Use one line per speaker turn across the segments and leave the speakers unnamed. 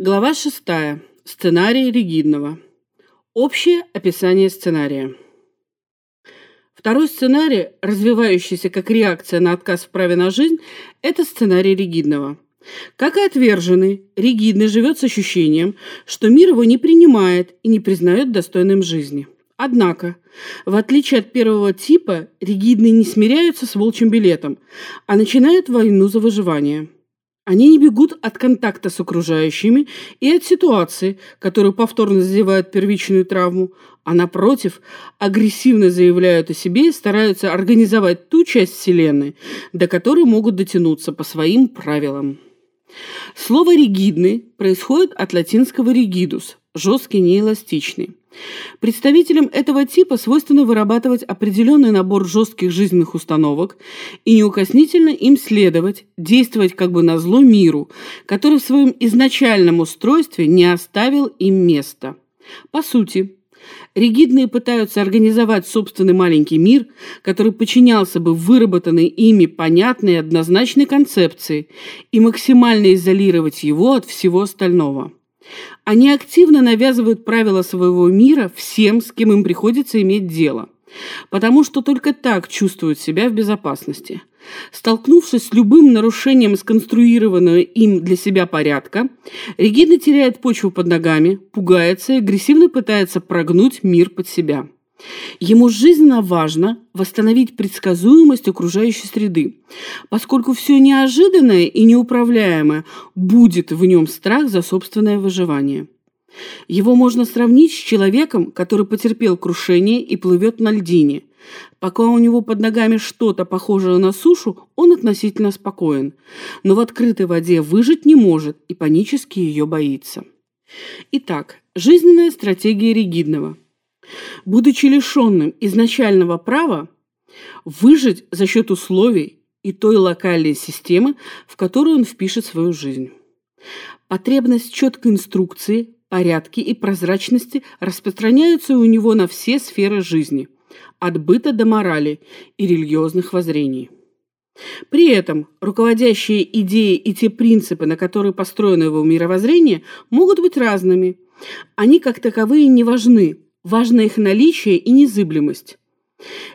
Глава 6. Сценарий Ригидного. Общее описание сценария. Второй сценарий, развивающийся как реакция на отказ в праве на жизнь, это сценарий Ригидного. Как и отверженный, Ригидный живет с ощущением, что мир его не принимает и не признает достойным жизни. Однако, в отличие от первого типа, Ригидные не смиряются с волчьим билетом, а начинают войну за выживание – они не бегут от контакта с окружающими и от ситуации, которую повторно задевают первичную травму, а напротив, агрессивно заявляют о себе и стараются организовать ту часть Вселенной, до которой могут дотянуться по своим правилам. Слово «ригидный» происходит от латинского «ригидус» – жесткий, неэластичный. Представителям этого типа свойственно вырабатывать определенный набор жестких жизненных установок и неукоснительно им следовать, действовать как бы на зло миру, который в своем изначальном устройстве не оставил им места. По сути, Ригидные пытаются организовать собственный маленький мир, который подчинялся бы выработанной ими понятной и однозначной концепции и максимально изолировать его от всего остального – они активно навязывают правила своего мира всем, с кем им приходится иметь дело, потому что только так чувствуют себя в безопасности. Столкнувшись с любым нарушением сконструированного им для себя порядка, Регина теряет почву под ногами, пугается и агрессивно пытается прогнуть мир под себя. Ему жизненно важно восстановить предсказуемость окружающей среды, поскольку все неожиданное и неуправляемое будет в нем страх за собственное выживание. Его можно сравнить с человеком, который потерпел крушение и плывет на льдине. Пока у него под ногами что-то похожее на сушу, он относительно спокоен, но в открытой воде выжить не может и панически ее боится. Итак, жизненная стратегия ригидного – будучи лишенным изначального права выжить за счет условий и той локальной системы, в которую он впишет свою жизнь. Потребность четкой инструкции, порядки и прозрачности распространяются у него на все сферы жизни, от быта до морали и религиозных воззрений. При этом руководящие идеи и те принципы, на которые построено его мировоззрение, могут быть разными. Они как таковые не важны, Важно их наличие и незыблемость.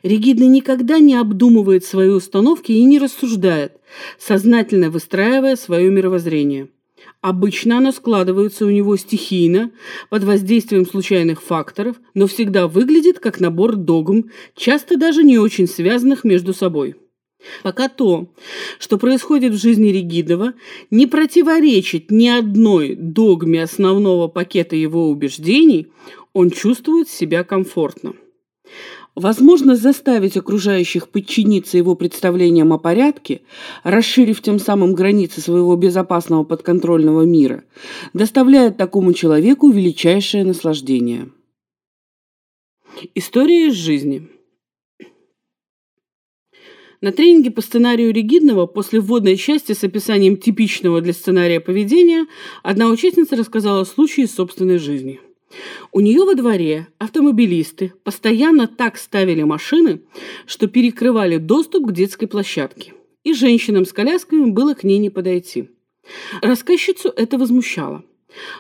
Ригидный никогда не обдумывает свои установки и не рассуждает, сознательно выстраивая свое мировоззрение. Обычно оно складывается у него стихийно, под воздействием случайных факторов, но всегда выглядит как набор догм, часто даже не очень связанных между собой. Пока то, что происходит в жизни Ригидова, не противоречит ни одной догме основного пакета его убеждений, он чувствует себя комфортно. Возможность заставить окружающих подчиниться его представлениям о порядке, расширив тем самым границы своего безопасного подконтрольного мира, доставляет такому человеку величайшее наслаждение. История из жизни. На тренинге по сценарию Ригидного после вводной части с описанием типичного для сценария поведения одна участница рассказала случай из собственной жизни – у нее во дворе автомобилисты постоянно так ставили машины, что перекрывали доступ к детской площадке, и женщинам с колясками было к ней не подойти. Рассказчицу это возмущало.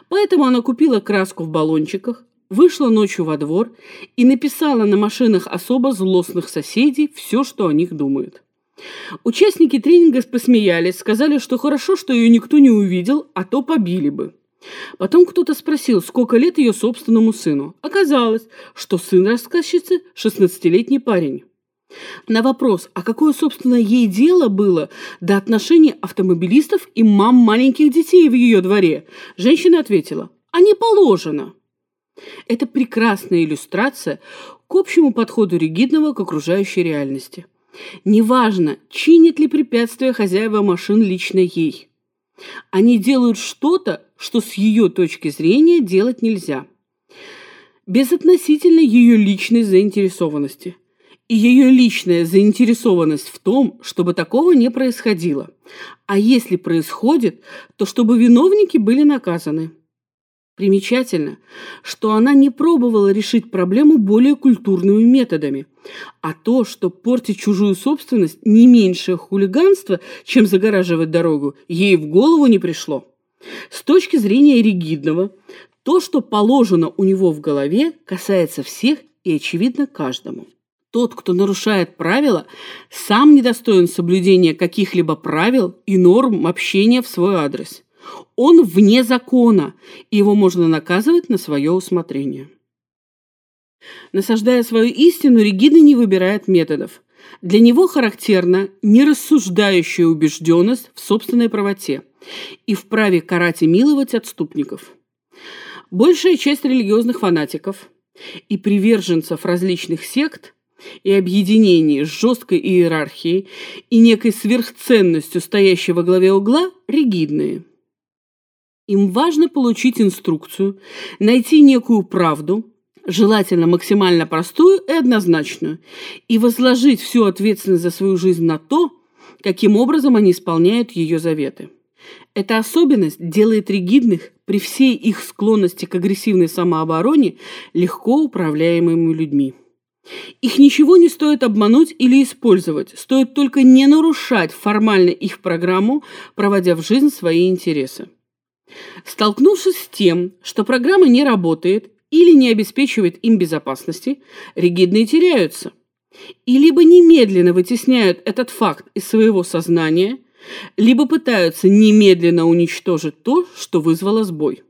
Поэтому она купила краску в баллончиках, вышла ночью во двор и написала на машинах особо злостных соседей все, что о них думают. Участники тренинга посмеялись, сказали, что хорошо, что ее никто не увидел, а то побили бы. Потом кто-то спросил, сколько лет ее собственному сыну. Оказалось, что сын рассказчицы – 16-летний парень. На вопрос, а какое, собственно, ей дело было до отношений автомобилистов и мам маленьких детей в ее дворе, женщина ответила, а не положено. Это прекрасная иллюстрация к общему подходу ригидного к окружающей реальности. Неважно, чинит ли препятствия хозяева машин лично ей – они делают что-то, что с ее точки зрения делать нельзя. Безотносительно ее личной заинтересованности. И ее личная заинтересованность в том, чтобы такого не происходило. А если происходит, то чтобы виновники были наказаны. Примечательно, что она не пробовала решить проблему более культурными методами, а то, что портить чужую собственность не меньшее хулиганство, чем загораживать дорогу, ей в голову не пришло. С точки зрения ригидного, то, что положено у него в голове, касается всех и очевидно каждому. Тот, кто нарушает правила, сам недостоин соблюдения каких-либо правил и норм общения в свой адрес. Он вне закона, и его можно наказывать на свое усмотрение. Насаждая свою истину, Регина не выбирает методов. Для него характерна нерассуждающая убежденность в собственной правоте и в праве карать и миловать отступников. Большая часть религиозных фанатиков и приверженцев различных сект и объединений с жесткой иерархией и некой сверхценностью, стоящей во главе угла, ригидные. Им важно получить инструкцию, найти некую правду, желательно максимально простую и однозначную, и возложить всю ответственность за свою жизнь на то, каким образом они исполняют ее заветы. Эта особенность делает ригидных при всей их склонности к агрессивной самообороне легко управляемыми людьми. Их ничего не стоит обмануть или использовать, стоит только не нарушать формально их программу, проводя в жизнь свои интересы. Столкнувшись с тем, что программа не работает или не обеспечивает им безопасности, ригидные теряются. И либо немедленно вытесняют этот факт из своего сознания, либо пытаются немедленно уничтожить то, что вызвало сбой.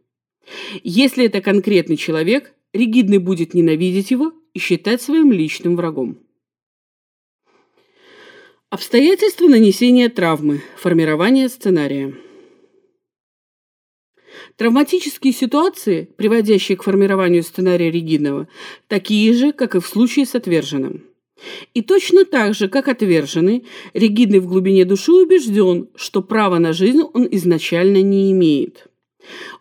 Если это конкретный человек, ригидный будет ненавидеть его и считать своим личным врагом. Обстоятельства нанесения травмы, формирование сценария. Травматические ситуации, приводящие к формированию сценария Регинова, такие же, как и в случае с отверженным. И точно так же, как отверженный, Регидный в глубине души убежден, что права на жизнь он изначально не имеет.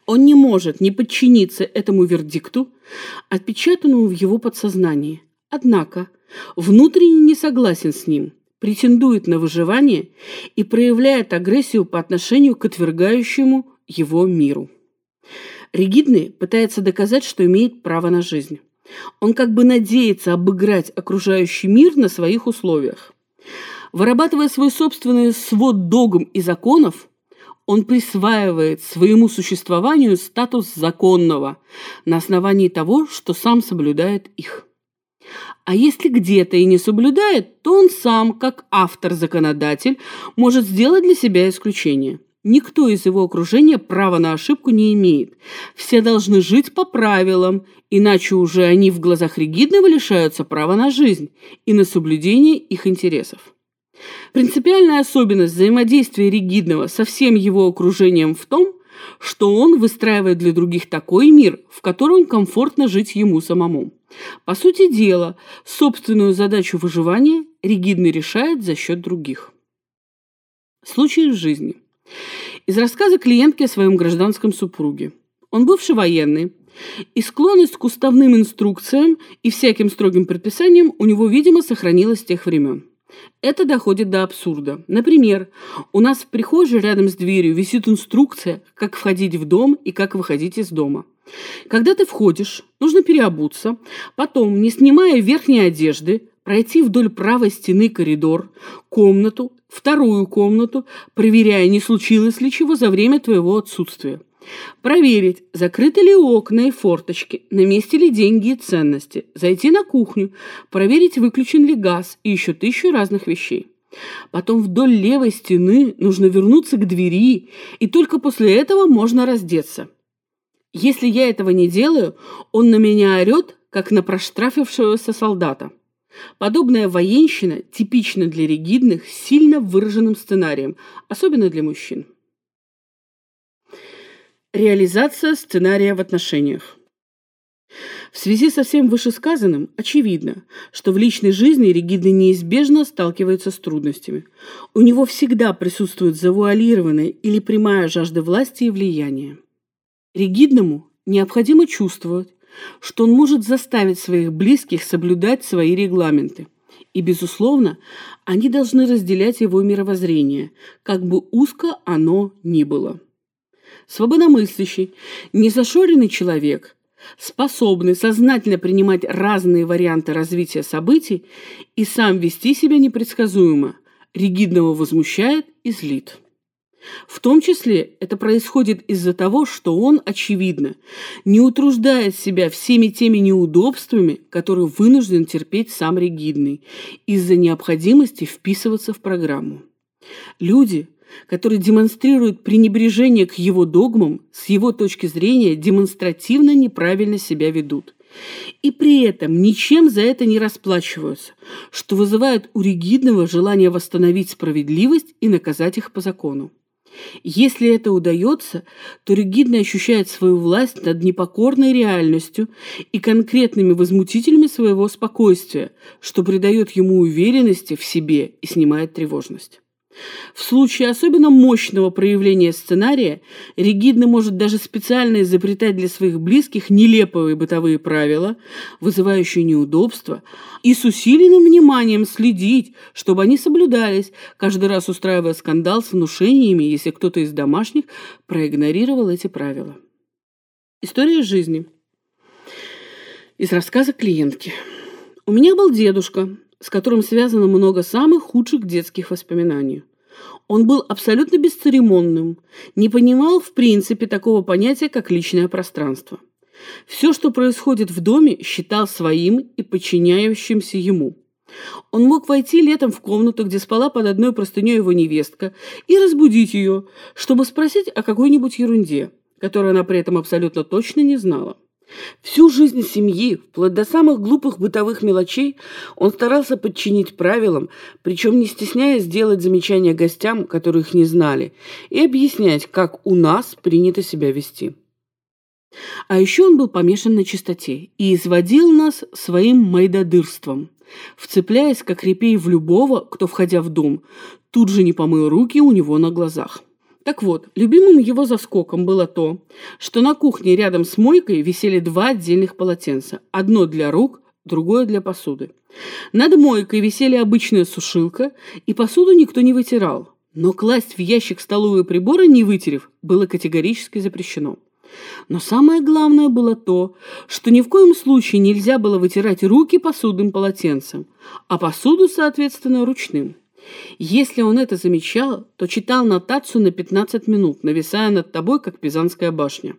Он не может не подчиниться этому вердикту, отпечатанному в его подсознании. Однако внутренне не согласен с ним, претендует на выживание и проявляет агрессию по отношению к отвергающему его миру. Ригидный пытается доказать, что имеет право на жизнь. Он как бы надеется обыграть окружающий мир на своих условиях. Вырабатывая свой собственный свод догм и законов, он присваивает своему существованию статус законного на основании того, что сам соблюдает их. А если где-то и не соблюдает, то он сам, как автор-законодатель, может сделать для себя исключение – Никто из его окружения права на ошибку не имеет. Все должны жить по правилам, иначе уже они в глазах Ригидного лишаются права на жизнь и на соблюдение их интересов. Принципиальная особенность взаимодействия Ригидного со всем его окружением в том, что он выстраивает для других такой мир, в котором комфортно жить ему самому. По сути дела, собственную задачу выживания Ригидный решает за счет других. Случаи из жизни. Из рассказа клиентки о своем гражданском супруге. Он бывший военный, и склонность к уставным инструкциям и всяким строгим предписаниям у него, видимо, сохранилась с тех времен. Это доходит до абсурда. Например, у нас в прихожей рядом с дверью висит инструкция, как входить в дом и как выходить из дома. Когда ты входишь, нужно переобуться, потом, не снимая верхней одежды, пройти вдоль правой стены коридор, комнату, вторую комнату, проверяя, не случилось ли чего за время твоего отсутствия. Проверить, закрыты ли окна и форточки, на месте ли деньги и ценности. Зайти на кухню, проверить, выключен ли газ и еще тысячу разных вещей. Потом вдоль левой стены нужно вернуться к двери, и только после этого можно раздеться. Если я этого не делаю, он на меня орет, как на проштрафившегося солдата. Подобная военщина типична для ригидных сильно выраженным сценарием, особенно для мужчин. Реализация сценария в отношениях. В связи со всем вышесказанным очевидно, что в личной жизни Ригидный неизбежно сталкивается с трудностями. У него всегда присутствует завуалированная или прямая жажда власти и влияния. Ригидному необходимо чувствовать, что он может заставить своих близких соблюдать свои регламенты. И, безусловно, они должны разделять его мировоззрение, как бы узко оно ни было. Свободомыслящий, незашоренный человек, способный сознательно принимать разные варианты развития событий и сам вести себя непредсказуемо, ригидного возмущает и злит. В том числе это происходит из-за того, что он, очевидно, не утруждает себя всеми теми неудобствами, которые вынужден терпеть сам ригидный, из-за необходимости вписываться в программу. Люди, которые демонстрируют пренебрежение к его догмам, с его точки зрения демонстративно неправильно себя ведут. И при этом ничем за это не расплачиваются, что вызывает у ригидного желание восстановить справедливость и наказать их по закону. Если это удается, то ригидный ощущает свою власть над непокорной реальностью и конкретными возмутителями своего спокойствия, что придает ему уверенности в себе и снимает тревожность. В случае особенно мощного проявления сценария ригидный может даже специально изобретать для своих близких нелепые бытовые правила, вызывающие неудобства, и с усиленным вниманием следить, чтобы они соблюдались, каждый раз устраивая скандал с внушениями, если кто-то из домашних проигнорировал эти правила. История жизни. Из рассказа клиентки. У меня был дедушка, с которым связано много самых худших детских воспоминаний. Он был абсолютно бесцеремонным, не понимал в принципе такого понятия, как личное пространство. Все, что происходит в доме, считал своим и подчиняющимся ему. Он мог войти летом в комнату, где спала под одной простыней его невестка, и разбудить ее, чтобы спросить о какой-нибудь ерунде, которую она при этом абсолютно точно не знала. Всю жизнь семьи, вплоть до самых глупых бытовых мелочей, он старался подчинить правилам, причем не стесняясь сделать замечания гостям, которых не знали, и объяснять, как у нас принято себя вести. А еще он был помешан на чистоте и изводил нас своим майдадырством, вцепляясь, как репей, в любого, кто, входя в дом, тут же не помыл руки у него на глазах. Так вот, любимым его заскоком было то, что на кухне рядом с мойкой висели два отдельных полотенца. Одно для рук, другое для посуды. Над мойкой висели обычная сушилка, и посуду никто не вытирал. Но класть в ящик столовые приборы, не вытерев, было категорически запрещено. Но самое главное было то, что ни в коем случае нельзя было вытирать руки посудным полотенцем, а посуду, соответственно, ручным. Если он это замечал, то читал нотацию на 15 минут, нависая над тобой, как Пизанская башня.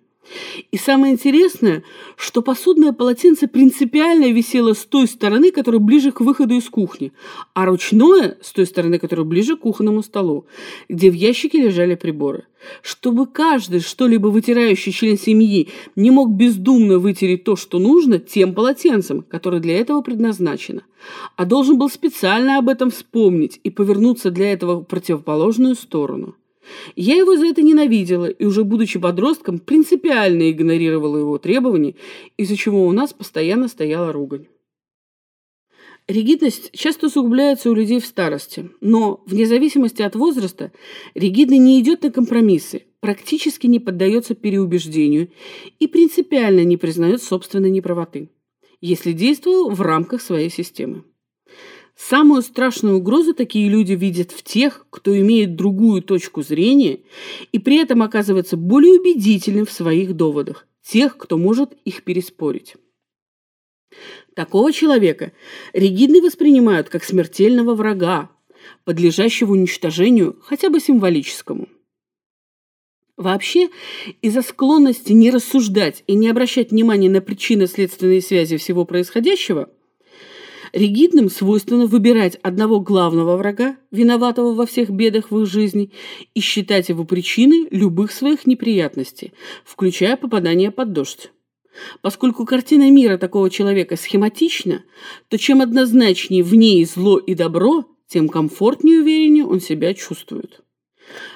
И самое интересное, что посудное полотенце принципиально висело с той стороны, которая ближе к выходу из кухни, а ручное с той стороны, которая ближе к кухонному столу, где в ящике лежали приборы. Чтобы каждый что-либо вытирающий член семьи не мог бездумно вытереть то, что нужно, тем полотенцем, которое для этого предназначено, а должен был специально об этом вспомнить и повернуться для этого в противоположную сторону. Я его за это ненавидела и уже будучи подростком принципиально игнорировала его требования, из-за чего у нас постоянно стояла ругань. Ригидность часто усугубляется у людей в старости, но, вне зависимости от возраста, ригидный не идет на компромиссы, практически не поддается переубеждению и принципиально не признает собственной неправоты, если действовал в рамках своей системы. Самую страшную угрозу такие люди видят в тех, кто имеет другую точку зрения и при этом оказывается более убедительным в своих доводах, тех, кто может их переспорить. Такого человека ригидны воспринимают как смертельного врага, подлежащего уничтожению хотя бы символическому. Вообще, из-за склонности не рассуждать и не обращать внимания на причинно-следственные связи всего происходящего – Ригидным свойственно выбирать одного главного врага, виноватого во всех бедах в их жизни, и считать его причиной любых своих неприятностей, включая попадание под дождь. Поскольку картина мира такого человека схематична, то чем однозначнее в ней зло и добро, тем комфортнее и увереннее он себя чувствует.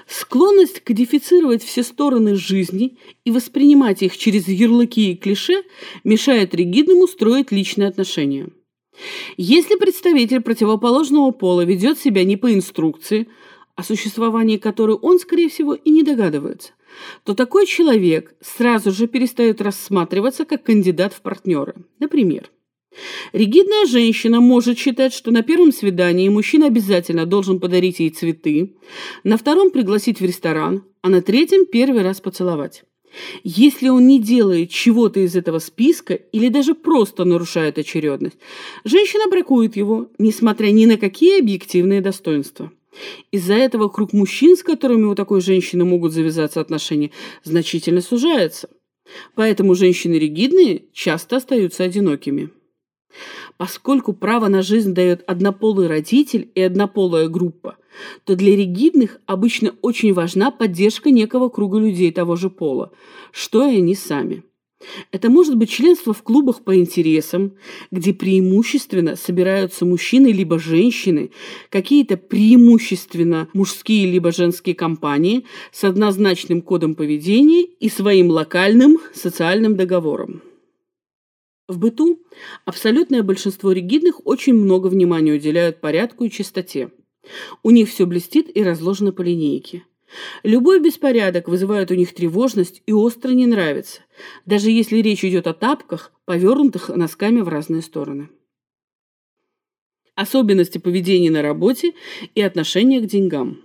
Склонность кодифицировать все стороны жизни и воспринимать их через ярлыки и клише мешает ригидному строить личные отношения. Если представитель противоположного пола ведет себя не по инструкции, о существовании которой он, скорее всего, и не догадывается, то такой человек сразу же перестает рассматриваться как кандидат в партнеры. Например, Ригидная женщина может считать, что на первом свидании мужчина обязательно должен подарить ей цветы, на втором пригласить в ресторан, а на третьем первый раз поцеловать. Если он не делает чего-то из этого списка или даже просто нарушает очередность, женщина бракует его, несмотря ни на какие объективные достоинства. Из-за этого круг мужчин, с которыми у такой женщины могут завязаться отношения, значительно сужается. Поэтому женщины ригидные часто остаются одинокими. Поскольку право на жизнь дает однополый родитель и однополая группа, то для ригидных обычно очень важна поддержка некого круга людей того же пола, что и они сами. Это может быть членство в клубах по интересам, где преимущественно собираются мужчины либо женщины, какие-то преимущественно мужские либо женские компании с однозначным кодом поведения и своим локальным социальным договором. В быту абсолютное большинство ригидных очень много внимания уделяют порядку и чистоте. У них все блестит и разложено по линейке. Любой беспорядок вызывает у них тревожность и остро не нравится, даже если речь идет о тапках, повернутых носками в разные стороны. Особенности поведения на работе и отношения к деньгам.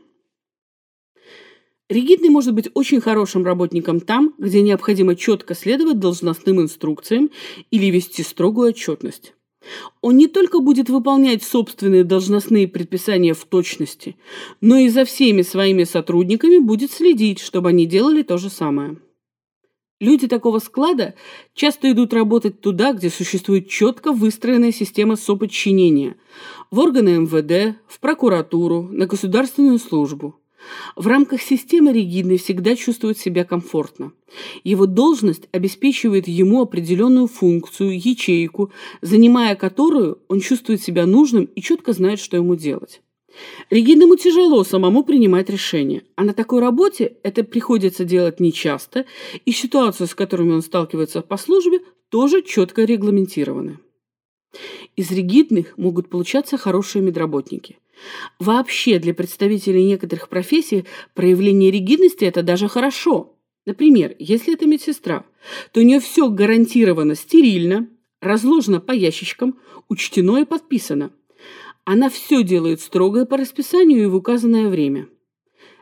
Ригидный может быть очень хорошим работником там, где необходимо четко следовать должностным инструкциям или вести строгую отчетность. Он не только будет выполнять собственные должностные предписания в точности, но и за всеми своими сотрудниками будет следить, чтобы они делали то же самое. Люди такого склада часто идут работать туда, где существует четко выстроенная система соподчинения – в органы МВД, в прокуратуру, на государственную службу – в рамках системы ригидный всегда чувствует себя комфортно. Его должность обеспечивает ему определенную функцию, ячейку, занимая которую он чувствует себя нужным и четко знает, что ему делать. Ригидному тяжело самому принимать решения, а на такой работе это приходится делать нечасто, и ситуации, с которыми он сталкивается по службе, тоже четко регламентированы. Из ригидных могут получаться хорошие медработники. Вообще для представителей некоторых профессий проявление ригидности – это даже хорошо. Например, если это медсестра, то у нее все гарантированно стерильно, разложено по ящичкам, учтено и подписано. Она все делает строго по расписанию и в указанное время.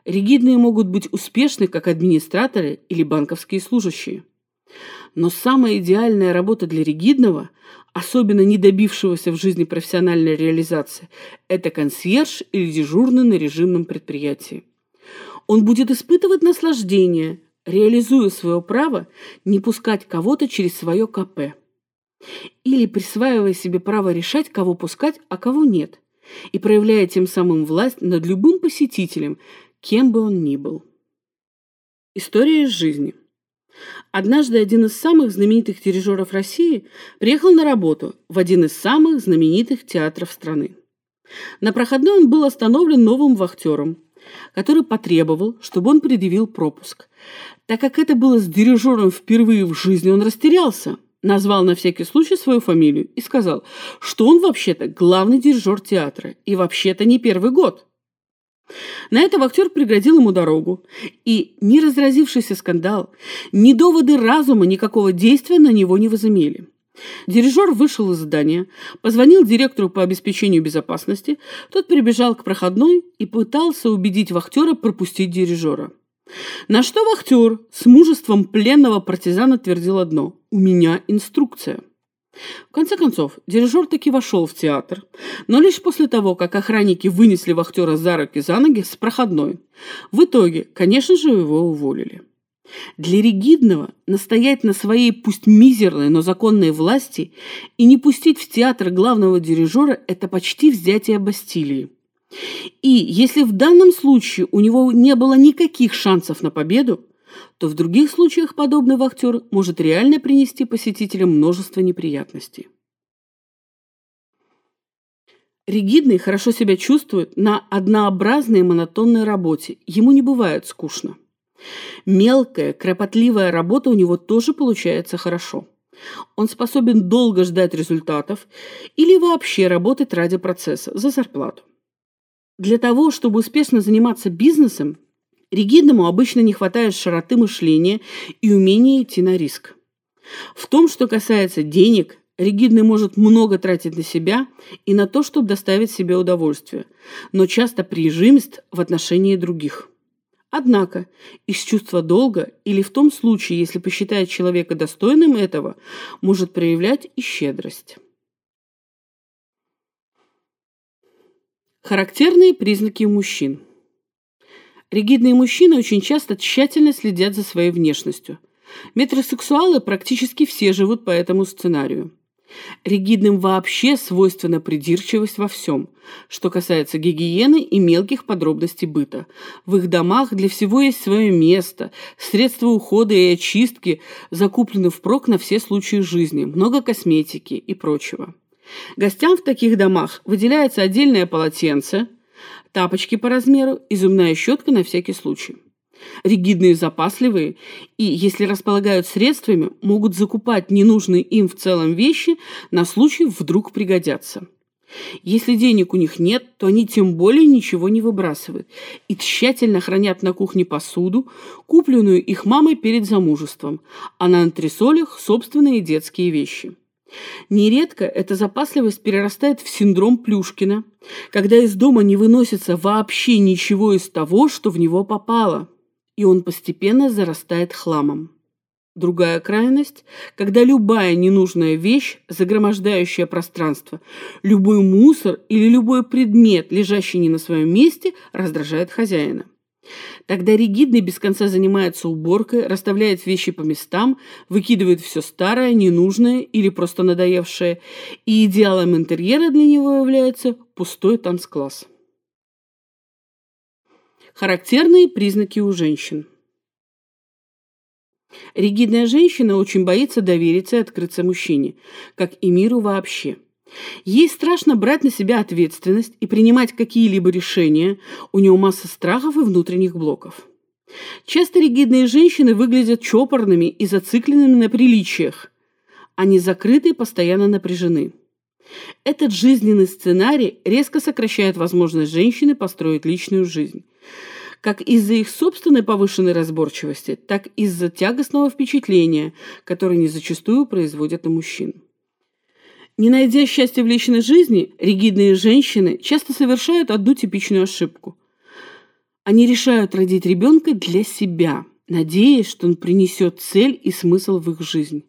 Ригидные могут быть успешны как администраторы или банковские служащие. Но самая идеальная работа для ригидного, особенно не добившегося в жизни профессиональной реализации, это консьерж или дежурный на режимном предприятии. Он будет испытывать наслаждение, реализуя свое право не пускать кого-то через свое КП. Или присваивая себе право решать, кого пускать, а кого нет, и проявляя тем самым власть над любым посетителем, кем бы он ни был. История из жизни. Однажды один из самых знаменитых дирижеров России приехал на работу в один из самых знаменитых театров страны. На проходной он был остановлен новым вахтером, который потребовал, чтобы он предъявил пропуск. Так как это было с дирижером впервые в жизни, он растерялся, назвал на всякий случай свою фамилию и сказал, что он вообще-то главный дирижер театра и вообще-то не первый год – на это актер преградил ему дорогу, и ни разразившийся скандал, ни доводы разума никакого действия на него не возымели. Дирижер вышел из здания, позвонил директору по обеспечению безопасности, тот прибежал к проходной и пытался убедить вахтера пропустить дирижера. На что вахтер с мужеством пленного партизана твердил одно «У меня инструкция». В конце концов, дирижер таки вошел в театр, но лишь после того, как охранники вынесли вахтера за руки за ноги с проходной. В итоге, конечно же, его уволили. Для ригидного настоять на своей пусть мизерной, но законной власти и не пустить в театр главного дирижера – это почти взятие Бастилии. И если в данном случае у него не было никаких шансов на победу, то в других случаях подобный вахтер может реально принести посетителям множество неприятностей. Ригидный хорошо себя чувствует на однообразной монотонной работе. Ему не бывает скучно. Мелкая, кропотливая работа у него тоже получается хорошо. Он способен долго ждать результатов или вообще работать ради процесса за зарплату. Для того, чтобы успешно заниматься бизнесом, Ригидному обычно не хватает широты мышления и умения идти на риск. В том, что касается денег, ригидный может много тратить на себя и на то, чтобы доставить себе удовольствие, но часто прижимист в отношении других. Однако, из чувства долга или в том случае, если посчитает человека достойным этого, может проявлять и щедрость. Характерные признаки мужчин. Ригидные мужчины очень часто тщательно следят за своей внешностью. Метросексуалы практически все живут по этому сценарию. Ригидным вообще свойственна придирчивость во всем, что касается гигиены и мелких подробностей быта. В их домах для всего есть свое место, средства ухода и очистки закуплены впрок на все случаи жизни, много косметики и прочего. Гостям в таких домах выделяется отдельное полотенце, тапочки по размеру и зубная щетка на всякий случай. Ригидные запасливые и, если располагают средствами, могут закупать ненужные им в целом вещи на случай вдруг пригодятся. Если денег у них нет, то они тем более ничего не выбрасывают и тщательно хранят на кухне посуду, купленную их мамой перед замужеством, а на антресолях собственные детские вещи. Нередко эта запасливость перерастает в синдром Плюшкина, когда из дома не выносится вообще ничего из того, что в него попало, и он постепенно зарастает хламом. Другая крайность, когда любая ненужная вещь, загромождающая пространство, любой мусор или любой предмет, лежащий не на своем месте, раздражает хозяина. Тогда ригидный без конца занимается уборкой, расставляет вещи по местам, выкидывает все старое, ненужное или просто надоевшее, и идеалом интерьера для него является пустой танцкласс. Характерные признаки у женщин. Ригидная женщина очень боится довериться и открыться мужчине, как и миру вообще – Ей страшно брать на себя ответственность и принимать какие-либо решения, у нее масса страхов и внутренних блоков. Часто ригидные женщины выглядят чопорными и зацикленными на приличиях. Они закрыты и постоянно напряжены. Этот жизненный сценарий резко сокращает возможность женщины построить личную жизнь. Как из-за их собственной повышенной разборчивости, так и из-за тягостного впечатления, которое они зачастую производят на мужчин. Не найдя счастья в личной жизни, ригидные женщины часто совершают одну типичную ошибку. Они решают родить ребенка для себя, надеясь, что он принесет цель и смысл в их жизнь.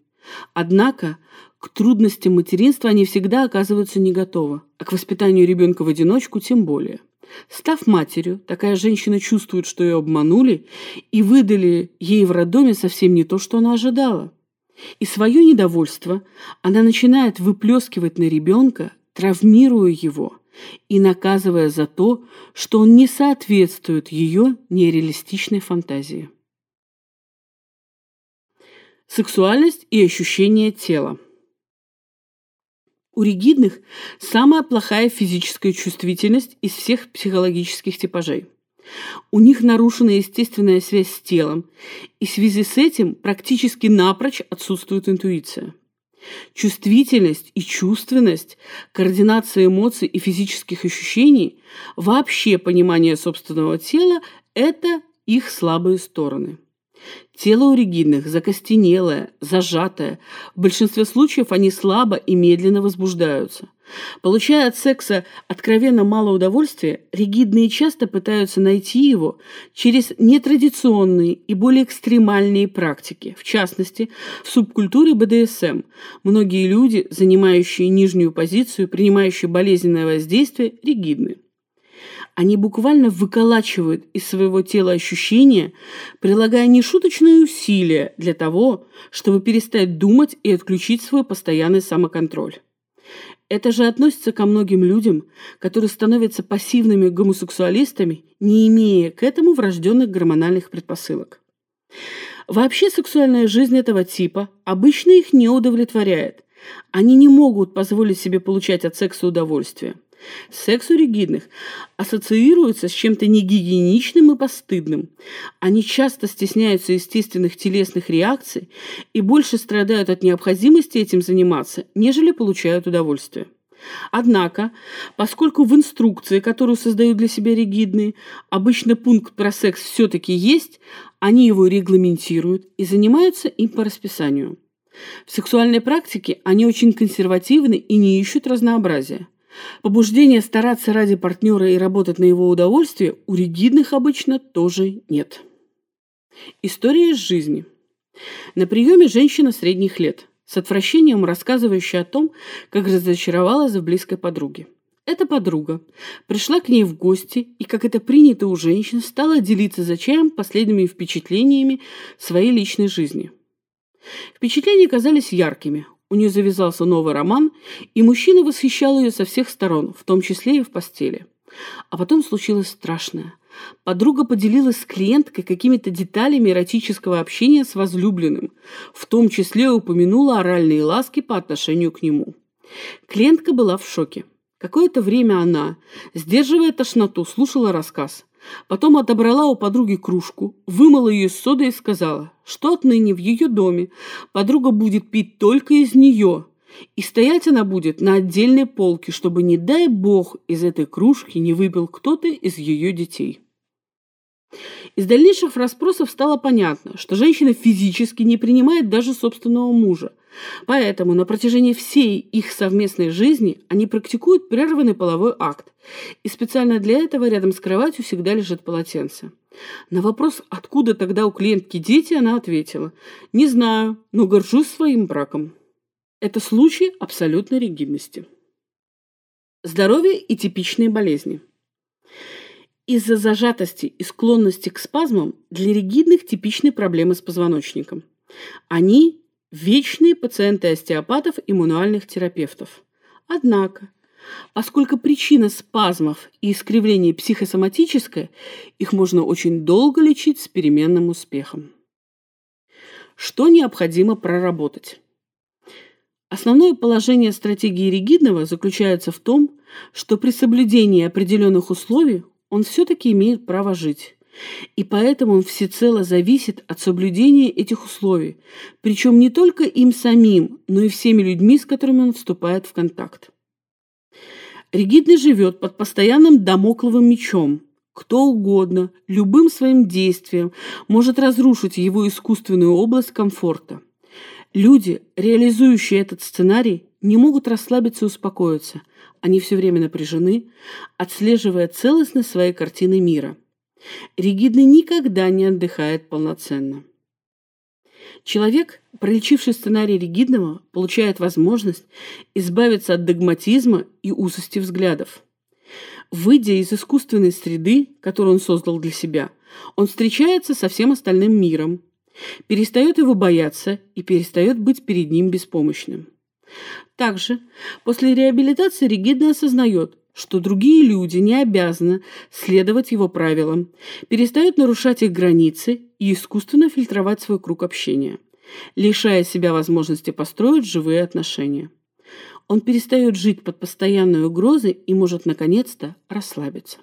Однако к трудностям материнства они всегда оказываются не готовы, а к воспитанию ребенка в одиночку тем более. Став матерью, такая женщина чувствует, что ее обманули и выдали ей в роддоме совсем не то, что она ожидала. И свое недовольство она начинает выплескивать на ребенка, травмируя его и наказывая за то, что он не соответствует ее нереалистичной фантазии. Сексуальность и ощущение тела. У ригидных самая плохая физическая чувствительность из всех психологических типажей – у них нарушена естественная связь с телом, и в связи с этим практически напрочь отсутствует интуиция. Чувствительность и чувственность, координация эмоций и физических ощущений, вообще понимание собственного тела – это их слабые стороны. Тело у ригидных закостенелое, зажатое. В большинстве случаев они слабо и медленно возбуждаются. Получая от секса откровенно мало удовольствия, ригидные часто пытаются найти его через нетрадиционные и более экстремальные практики. В частности, в субкультуре БДСМ многие люди, занимающие нижнюю позицию, принимающие болезненное воздействие, ригидны. Они буквально выколачивают из своего тела ощущения, прилагая нешуточные усилия для того, чтобы перестать думать и отключить свой постоянный самоконтроль. Это же относится ко многим людям, которые становятся пассивными гомосексуалистами, не имея к этому врожденных гормональных предпосылок. Вообще сексуальная жизнь этого типа обычно их не удовлетворяет. Они не могут позволить себе получать от секса удовольствие. Секс у ригидных ассоциируется с чем-то негигиеничным и постыдным. Они часто стесняются естественных телесных реакций и больше страдают от необходимости этим заниматься, нежели получают удовольствие. Однако, поскольку в инструкции, которую создают для себя ригидные, обычно пункт про секс все-таки есть, они его регламентируют и занимаются им по расписанию. В сексуальной практике они очень консервативны и не ищут разнообразия. Побуждения стараться ради партнера и работать на его удовольствие у ригидных обычно тоже нет. История из жизни. На приеме женщина средних лет, с отвращением рассказывающая о том, как разочаровалась в близкой подруге. Эта подруга пришла к ней в гости и, как это принято у женщин, стала делиться за чаем последними впечатлениями своей личной жизни. Впечатления казались яркими. У нее завязался новый роман, и мужчина восхищал ее со всех сторон, в том числе и в постели. А потом случилось страшное. Подруга поделилась с клиенткой какими-то деталями эротического общения с возлюбленным, в том числе упомянула оральные ласки по отношению к нему. Клиентка была в шоке. Какое-то время она, сдерживая тошноту, слушала рассказ. Потом отобрала у подруги кружку, вымыла ее с содой и сказала, что отныне в ее доме подруга будет пить только из нее, и стоять она будет на отдельной полке, чтобы, не дай бог, из этой кружки не выпил кто-то из ее детей. Из дальнейших расспросов стало понятно, что женщина физически не принимает даже собственного мужа. Поэтому на протяжении всей их совместной жизни они практикуют прерванный половой акт. И специально для этого рядом с кроватью всегда лежит полотенце. На вопрос, откуда тогда у клиентки дети, она ответила, «Не знаю, но горжусь своим браком». Это случай абсолютной ригидности. Здоровье и типичные болезни – из-за зажатости и склонности к спазмам для ригидных типичны проблемы с позвоночником. Они – вечные пациенты остеопатов и мануальных терапевтов. Однако, поскольку причина спазмов и искривлений психосоматическая, их можно очень долго лечить с переменным успехом. Что необходимо проработать? Основное положение стратегии ригидного заключается в том, что при соблюдении определенных условий он все-таки имеет право жить. И поэтому он всецело зависит от соблюдения этих условий, причем не только им самим, но и всеми людьми, с которыми он вступает в контакт. Ригидный живет под постоянным домокловым мечом. Кто угодно, любым своим действием может разрушить его искусственную область комфорта. Люди, реализующие этот сценарий, не могут расслабиться и успокоиться. Они все время напряжены, отслеживая целостность своей картины мира. Ригидный никогда не отдыхает полноценно. Человек, пролечивший сценарий ригидного, получает возможность избавиться от догматизма и узости взглядов. Выйдя из искусственной среды, которую он создал для себя, он встречается со всем остальным миром, перестает его бояться и перестает быть перед ним беспомощным. Также после реабилитации ригидно осознает, что другие люди не обязаны следовать его правилам, перестают нарушать их границы и искусственно фильтровать свой круг общения, лишая себя возможности построить живые отношения. Он перестает жить под постоянной угрозой и может наконец-то расслабиться.